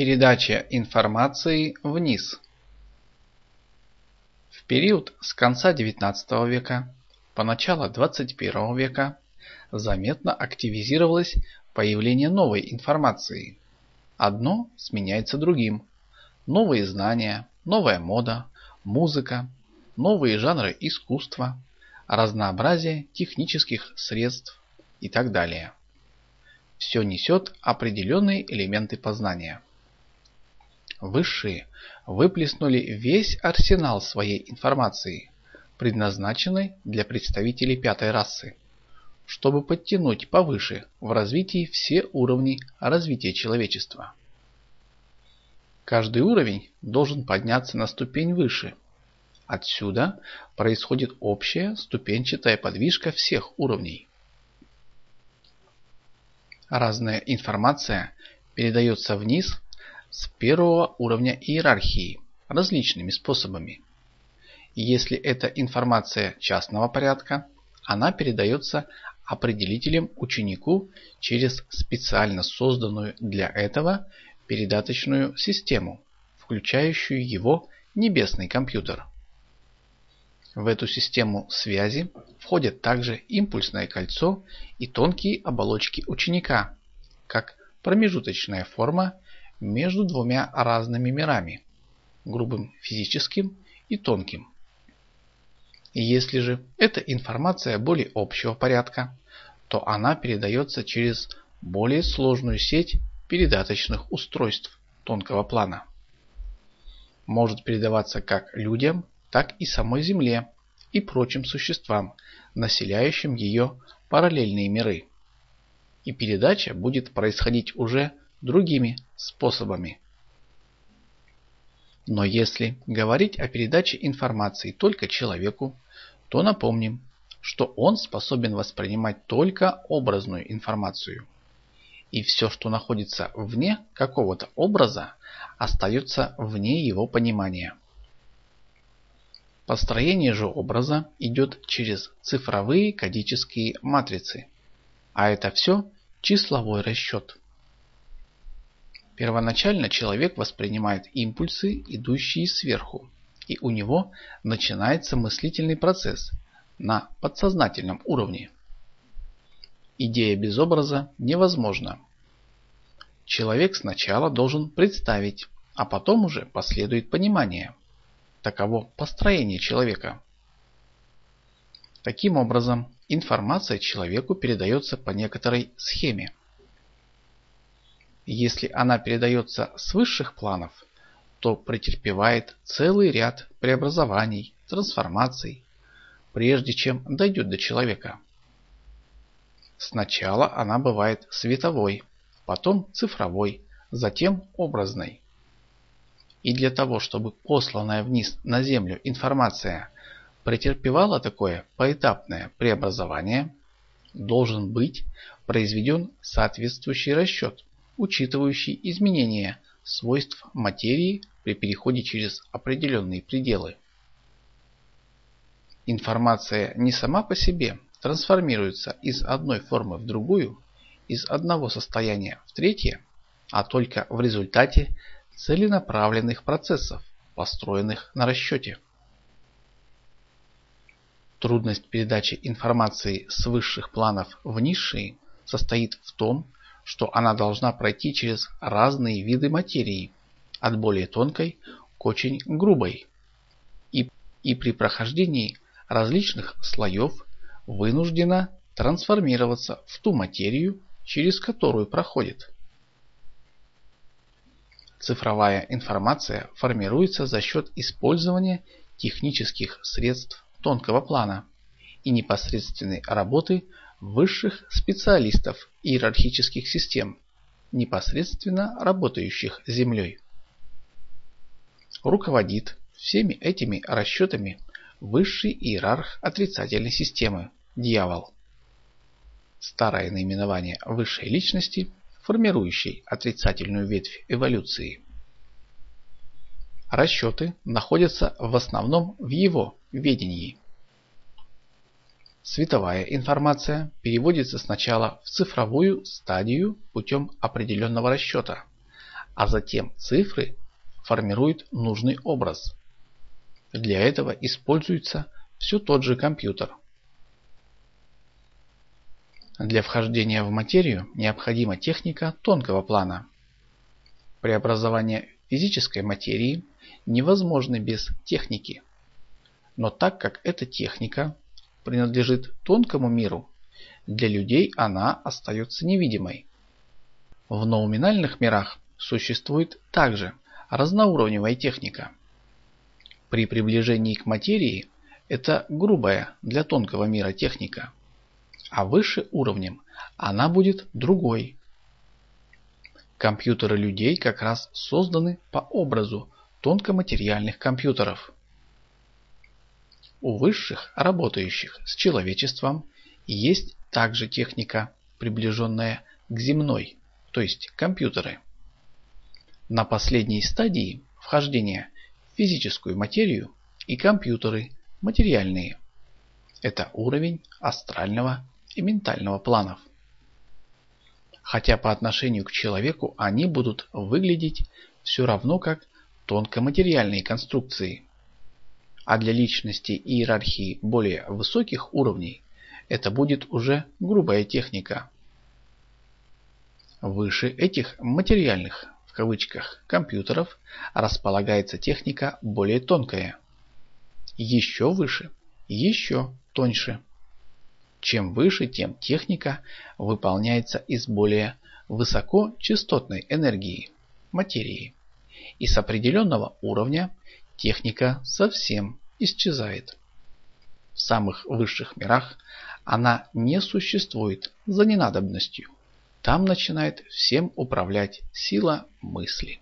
Передача информации вниз. В период с конца XIX века по начало XXI века заметно активизировалось появление новой информации. Одно сменяется другим. Новые знания, новая мода, музыка, новые жанры искусства, разнообразие технических средств и так далее. Все несет определенные элементы познания. Высшие выплеснули весь арсенал своей информации, предназначенной для представителей пятой расы, чтобы подтянуть повыше в развитии все уровни развития человечества. Каждый уровень должен подняться на ступень выше. Отсюда происходит общая ступенчатая подвижка всех уровней. Разная информация передается вниз с первого уровня иерархии различными способами. Если это информация частного порядка, она передается определителем ученику через специально созданную для этого передаточную систему, включающую его небесный компьютер. В эту систему связи входят также импульсное кольцо и тонкие оболочки ученика, как промежуточная форма между двумя разными мирами – грубым физическим и тонким. Если же эта информация более общего порядка, то она передается через более сложную сеть передаточных устройств тонкого плана. Может передаваться как людям, так и самой Земле и прочим существам, населяющим ее параллельные миры. И передача будет происходить уже другими способами. Но если говорить о передаче информации только человеку, то напомним, что он способен воспринимать только образную информацию. И все, что находится вне какого-то образа, остается вне его понимания. Построение же образа идет через цифровые кодические матрицы. А это все числовой расчет. Первоначально человек воспринимает импульсы, идущие сверху, и у него начинается мыслительный процесс на подсознательном уровне. Идея без образа невозможна. Человек сначала должен представить, а потом уже последует понимание. Таково построение человека. Таким образом, информация человеку передается по некоторой схеме. Если она передается с высших планов, то претерпевает целый ряд преобразований, трансформаций, прежде чем дойдет до человека. Сначала она бывает световой, потом цифровой, затем образной. И для того, чтобы посланная вниз на Землю информация претерпевала такое поэтапное преобразование, должен быть произведен соответствующий расчет учитывающий изменения свойств материи при переходе через определенные пределы. Информация не сама по себе трансформируется из одной формы в другую, из одного состояния в третье, а только в результате целенаправленных процессов, построенных на расчете. Трудность передачи информации с высших планов в низшие состоит в том, что она должна пройти через разные виды материи, от более тонкой к очень грубой. И, и при прохождении различных слоев вынуждена трансформироваться в ту материю, через которую проходит. Цифровая информация формируется за счет использования технических средств тонкого плана и непосредственной работы высших специалистов иерархических систем, непосредственно работающих с Землей. Руководит всеми этими расчетами высший иерарх отрицательной системы – дьявол. Старое наименование высшей личности, формирующей отрицательную ветвь эволюции. Расчеты находятся в основном в его ведении – Световая информация переводится сначала в цифровую стадию путем определенного расчета, а затем цифры формируют нужный образ. Для этого используется все тот же компьютер. Для вхождения в материю необходима техника тонкого плана. Преобразование физической материи невозможно без техники. Но так как эта техника принадлежит тонкому миру, для людей она остается невидимой. В ноуминальных мирах существует также разноуровневая техника. При приближении к материи это грубая для тонкого мира техника, а выше уровнем она будет другой. Компьютеры людей как раз созданы по образу тонкоматериальных компьютеров. У высших, работающих с человечеством, есть также техника, приближенная к земной, то есть компьютеры. На последней стадии вхождения в физическую материю и компьютеры материальные. Это уровень астрального и ментального планов. Хотя по отношению к человеку они будут выглядеть все равно как тонкоматериальные конструкции. А для личности и иерархии более высоких уровней это будет уже грубая техника. Выше этих материальных в кавычках компьютеров располагается техника более тонкая. Еще выше, еще тоньше. Чем выше, тем техника выполняется из более высокочастотной энергии, материи. И с определенного уровня техника совсем исчезает. В самых высших мирах она не существует за ненадобностью. Там начинает всем управлять сила мысли.